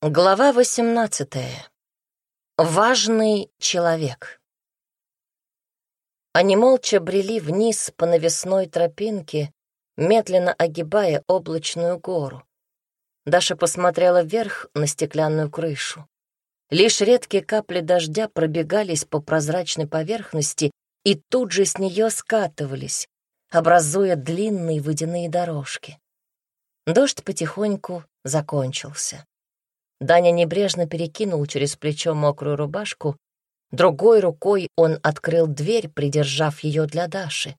Глава 18. Важный человек. Они молча брели вниз по навесной тропинке, медленно огибая облачную гору. Даша посмотрела вверх на стеклянную крышу. Лишь редкие капли дождя пробегались по прозрачной поверхности и тут же с нее скатывались, образуя длинные водяные дорожки. Дождь потихоньку закончился. Даня небрежно перекинул через плечо мокрую рубашку, другой рукой он открыл дверь, придержав ее для Даши.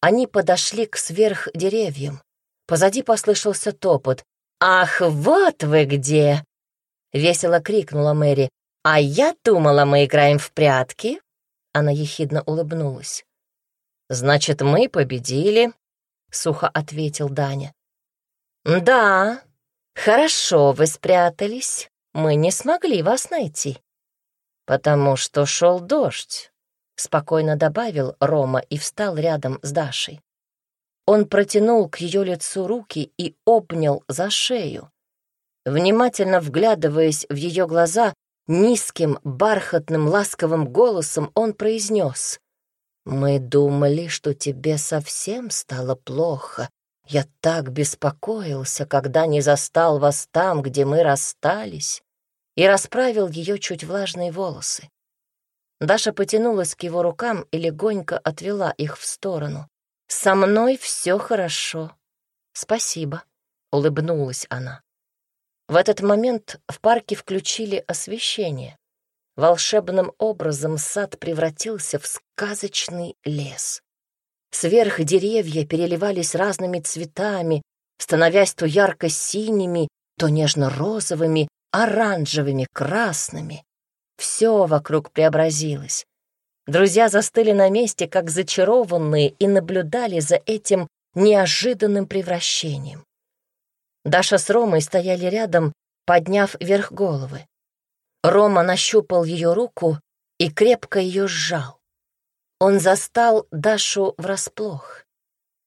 Они подошли к сверхдеревьям. Позади послышался топот. «Ах, вот вы где!» — весело крикнула Мэри. «А я думала, мы играем в прятки!» Она ехидно улыбнулась. «Значит, мы победили», — сухо ответил Даня. «Да, «Хорошо вы спрятались. Мы не смогли вас найти». «Потому что шел дождь», — спокойно добавил Рома и встал рядом с Дашей. Он протянул к ее лицу руки и обнял за шею. Внимательно вглядываясь в ее глаза, низким, бархатным, ласковым голосом он произнес. «Мы думали, что тебе совсем стало плохо, я так беспокоился, когда не застал вас там, где мы расстались, и расправил ее чуть влажные волосы. Даша потянулась к его рукам и легонько отвела их в сторону. «Со мной все хорошо. Спасибо», — улыбнулась она. В этот момент в парке включили освещение. Волшебным образом сад превратился в сказочный лес. Сверх деревья переливались разными цветами, становясь то ярко-синими, то нежно-розовыми, оранжевыми, красными. Все вокруг преобразилось. Друзья застыли на месте, как зачарованные, и наблюдали за этим неожиданным превращением. Даша с Ромой стояли рядом, подняв вверх головы. Рома нащупал ее руку и крепко ее сжал. Он застал Дашу врасплох.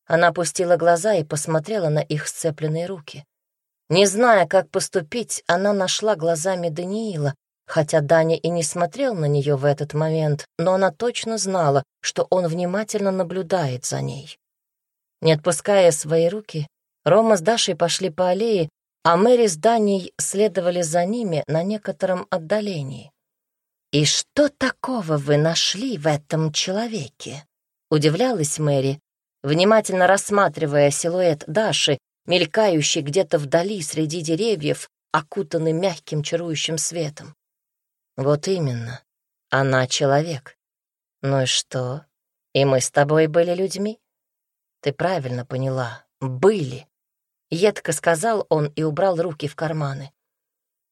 Она опустила глаза и посмотрела на их сцепленные руки. Не зная, как поступить, она нашла глазами Даниила, хотя Даня и не смотрел на нее в этот момент, но она точно знала, что он внимательно наблюдает за ней. Не отпуская свои руки, Рома с Дашей пошли по аллее, а Мэри с Даней следовали за ними на некотором отдалении. «И что такого вы нашли в этом человеке?» — удивлялась Мэри, внимательно рассматривая силуэт Даши, мелькающий где-то вдали среди деревьев, окутанный мягким чарующим светом. «Вот именно, она человек. Ну и что? И мы с тобой были людьми?» «Ты правильно поняла. Были», — едко сказал он и убрал руки в карманы.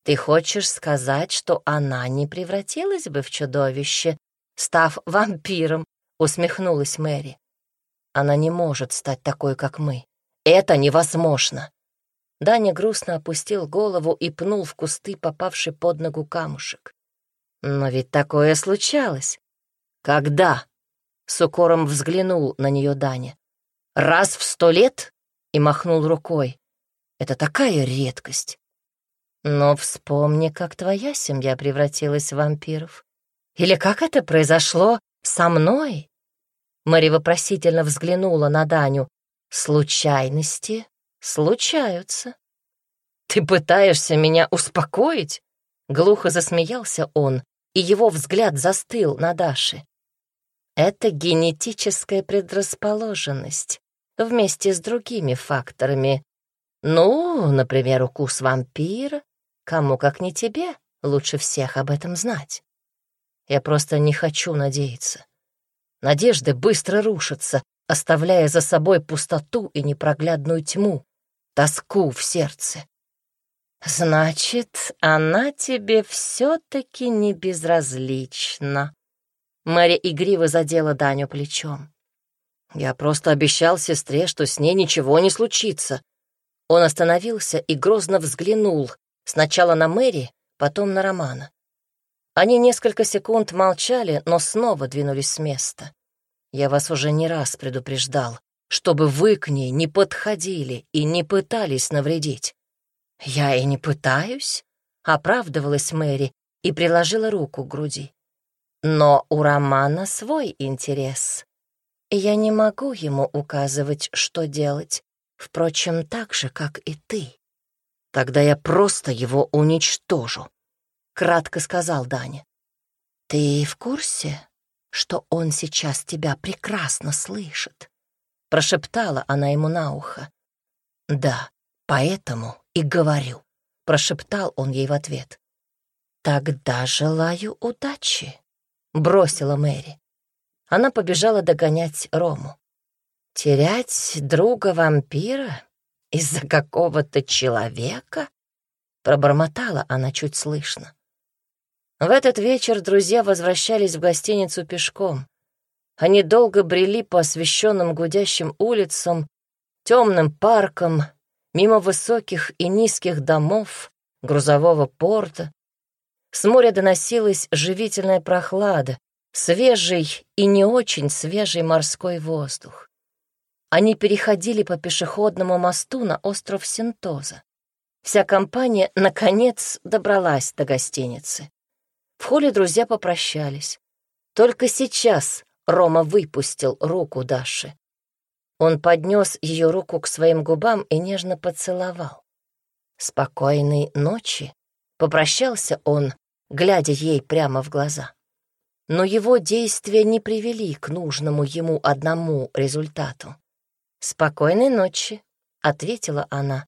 Ты хочешь сказать, что она не превратилась бы в чудовище, став вампиром?» — усмехнулась Мэри. «Она не может стать такой, как мы. Это невозможно!» Даня грустно опустил голову и пнул в кусты попавший под ногу камушек. «Но ведь такое случалось!» «Когда?» — с укором взглянул на нее Даня. «Раз в сто лет?» — и махнул рукой. «Это такая редкость!» Но вспомни, как твоя семья превратилась в вампиров. Или как это произошло со мной?» Мэри вопросительно взглянула на Даню. «Случайности случаются». «Ты пытаешься меня успокоить?» Глухо засмеялся он, и его взгляд застыл на Даше. «Это генетическая предрасположенность вместе с другими факторами. Ну, например, укус вампира Кому, как не тебе, лучше всех об этом знать. Я просто не хочу надеяться. Надежды быстро рушатся, оставляя за собой пустоту и непроглядную тьму, тоску в сердце. Значит, она тебе все-таки не безразлична. Мэри игриво задела Даню плечом. Я просто обещал сестре, что с ней ничего не случится. Он остановился и грозно взглянул, Сначала на Мэри, потом на Романа. Они несколько секунд молчали, но снова двинулись с места. Я вас уже не раз предупреждал, чтобы вы к ней не подходили и не пытались навредить. Я и не пытаюсь, оправдывалась Мэри и приложила руку к груди. Но у Романа свой интерес. Я не могу ему указывать, что делать, впрочем, так же, как и ты. Тогда я просто его уничтожу, — кратко сказал Даня. Ты в курсе, что он сейчас тебя прекрасно слышит? Прошептала она ему на ухо. Да, поэтому и говорю, прошептал он ей в ответ. Тогда желаю удачи, бросила Мэри. Она побежала догонять Рому. Терять друга вампира из-за какого-то человека? Пробормотала она чуть слышно. В этот вечер друзья возвращались в гостиницу пешком. Они долго брели по освещенным гудящим улицам, темным паркам, мимо высоких и низких домов, грузового порта. С моря доносилась живительная прохлада, свежий и не очень свежий морской воздух. Они переходили по пешеходному мосту на остров Синтоза. Вся компания, наконец, добралась до гостиницы. В холле друзья попрощались. Только сейчас Рома выпустил руку Даши. Он поднес ее руку к своим губам и нежно поцеловал. «Спокойной ночи», — попрощался он, глядя ей прямо в глаза. Но его действия не привели к нужному ему одному результату. «Спокойной ночи», — ответила она,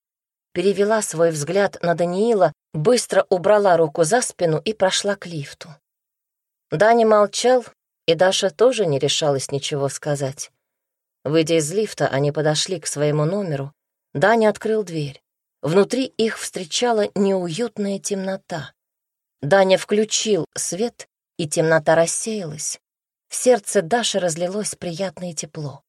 перевела свой взгляд на Даниила, быстро убрала руку за спину и прошла к лифту. Даня молчал, и Даша тоже не решалась ничего сказать. Выйдя из лифта, они подошли к своему номеру. Даня открыл дверь. Внутри их встречала неуютная темнота. Даня включил свет, и темнота рассеялась. В сердце Даши разлилось приятное тепло.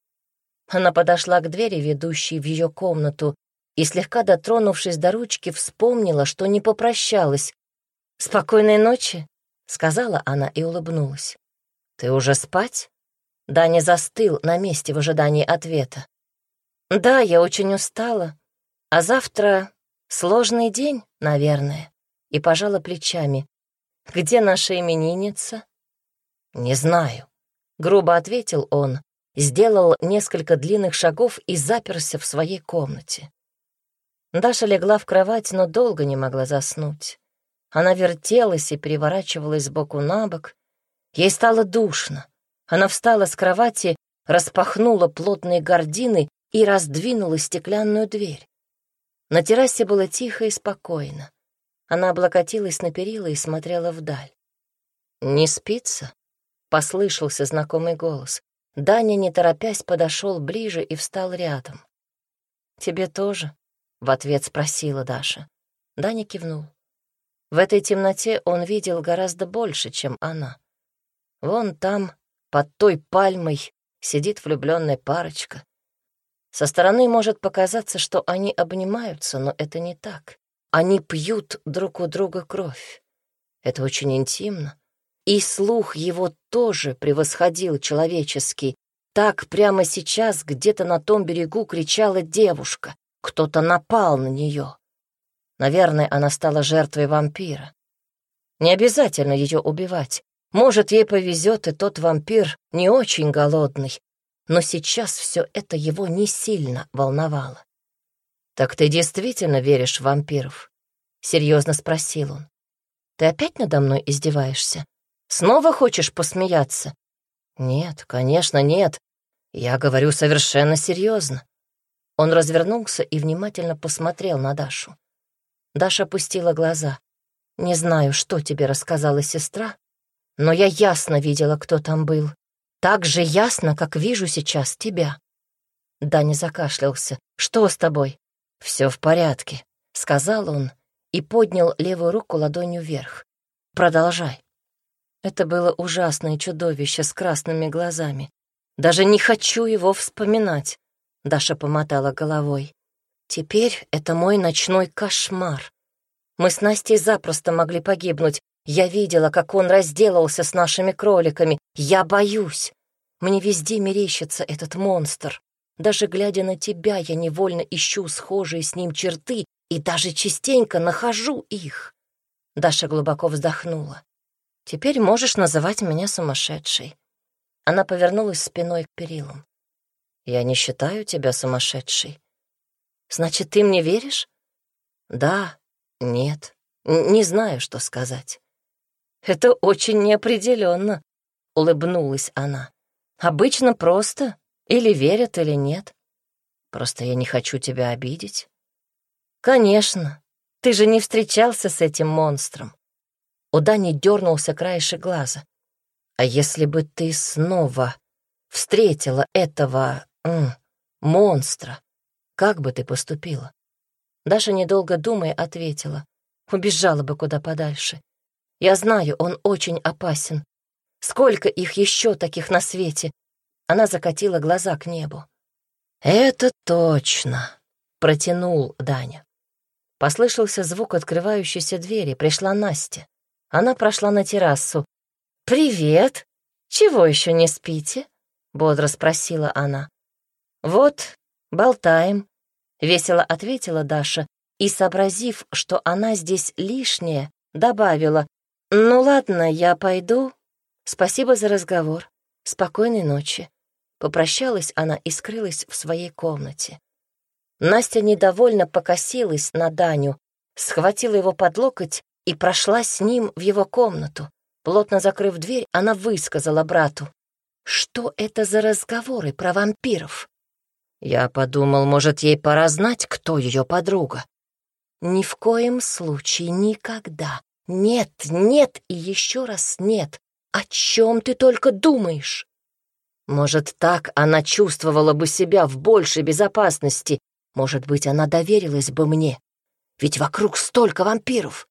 Она подошла к двери, ведущей в ее комнату, и, слегка дотронувшись до ручки, вспомнила, что не попрощалась. «Спокойной ночи», — сказала она и улыбнулась. «Ты уже спать?» Даня застыл на месте в ожидании ответа. «Да, я очень устала. А завтра сложный день, наверное». И пожала плечами. «Где наша именинница?» «Не знаю», — грубо ответил он, сделал несколько длинных шагов и заперся в своей комнате. Даша легла в кровать, но долго не могла заснуть. Она вертелась и переворачивалась с боку на бок. Ей стало душно. Она встала с кровати, распахнула плотные гардины и раздвинула стеклянную дверь. На террасе было тихо и спокойно. Она облокотилась на перила и смотрела вдаль. «Не спится?» — послышался знакомый голос. Даня, не торопясь, подошел ближе и встал рядом. «Тебе тоже?» — в ответ спросила Даша. Даня кивнул. В этой темноте он видел гораздо больше, чем она. Вон там, под той пальмой, сидит влюбленная парочка. Со стороны может показаться, что они обнимаются, но это не так. Они пьют друг у друга кровь. Это очень интимно. И слух его тоже превосходил человеческий. Так прямо сейчас где-то на том берегу кричала девушка. Кто-то напал на нее. Наверное, она стала жертвой вампира. Не обязательно ее убивать. Может, ей повезет, и тот вампир не очень голодный. Но сейчас все это его не сильно волновало. «Так ты действительно веришь в вампиров?» — серьезно спросил он. «Ты опять надо мной издеваешься? Снова хочешь посмеяться?» «Нет, конечно, нет. Я говорю совершенно серьезно. Он развернулся и внимательно посмотрел на Дашу. Даша опустила глаза. «Не знаю, что тебе рассказала сестра, но я ясно видела, кто там был. Так же ясно, как вижу сейчас тебя». Даня закашлялся. «Что с тобой?» «Все в порядке», — сказал он и поднял левую руку ладонью вверх. «Продолжай». Это было ужасное чудовище с красными глазами. Даже не хочу его вспоминать. Даша помотала головой. Теперь это мой ночной кошмар. Мы с Настей запросто могли погибнуть. Я видела, как он разделался с нашими кроликами. Я боюсь. Мне везде мерещится этот монстр. Даже глядя на тебя, я невольно ищу схожие с ним черты и даже частенько нахожу их. Даша глубоко вздохнула. «Теперь можешь называть меня сумасшедшей». Она повернулась спиной к перилам. «Я не считаю тебя сумасшедшей». «Значит, ты мне веришь?» «Да, нет, не знаю, что сказать». «Это очень неопределенно, улыбнулась она. «Обычно просто. Или верят, или нет. Просто я не хочу тебя обидеть». «Конечно. Ты же не встречался с этим монстром». У Дани дернулся краешек глаза. «А если бы ты снова встретила этого м, монстра, как бы ты поступила?» Даша, недолго думая, ответила. «Убежала бы куда подальше. Я знаю, он очень опасен. Сколько их еще таких на свете?» Она закатила глаза к небу. «Это точно», — протянул Даня. Послышался звук открывающейся двери. Пришла Настя. Она прошла на террасу. «Привет! Чего еще не спите?» — бодро спросила она. «Вот, болтаем», — весело ответила Даша и, сообразив, что она здесь лишняя, добавила. «Ну ладно, я пойду. Спасибо за разговор. Спокойной ночи». Попрощалась она и скрылась в своей комнате. Настя недовольно покосилась на Даню, схватила его под локоть и прошла с ним в его комнату. Плотно закрыв дверь, она высказала брату. «Что это за разговоры про вампиров?» Я подумал, может, ей пора знать, кто ее подруга. Ни в коем случае, никогда. Нет, нет и еще раз нет. О чем ты только думаешь? Может, так она чувствовала бы себя в большей безопасности, может быть, она доверилась бы мне, ведь вокруг столько вампиров.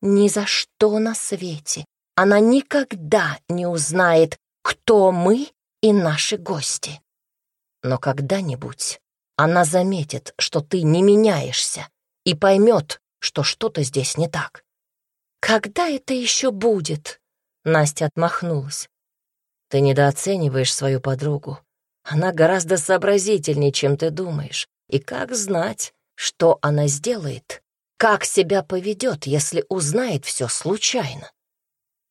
Ни за что на свете она никогда не узнает, кто мы и наши гости. Но когда-нибудь она заметит, что ты не меняешься, и поймет, что что-то здесь не так. «Когда это еще будет?» Настя отмахнулась. «Ты недооцениваешь свою подругу. Она гораздо сообразительнее, чем ты думаешь. И как знать, что она сделает, как себя поведет, если узнает все случайно?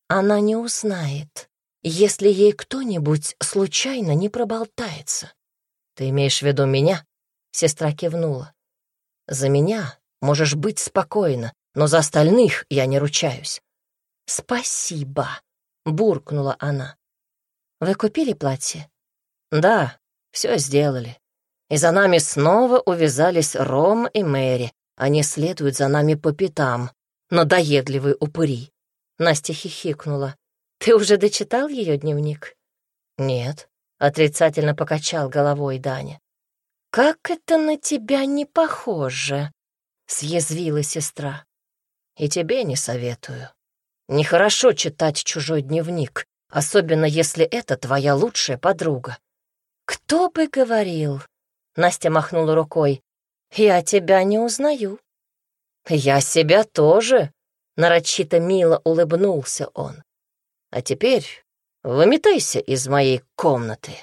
Она не узнает, если ей кто-нибудь случайно не проболтается. Ты имеешь в виду меня? Сестра кивнула. За меня можешь быть спокойна, но за остальных я не ручаюсь. Спасибо, буркнула она. Вы купили платье? Да, все сделали. И за нами снова увязались Ром и Мэри. Они следуют за нами по пятам. Надоедливые упыри. Настя хихикнула. «Ты уже дочитал ее дневник?» «Нет», — отрицательно покачал головой Даня. «Как это на тебя не похоже?» — съязвила сестра. «И тебе не советую. Нехорошо читать чужой дневник, особенно если это твоя лучшая подруга». «Кто бы говорил?» Настя махнула рукой. «Я тебя не узнаю». «Я себя тоже», — нарочито мило улыбнулся он. «А теперь выметайся из моей комнаты».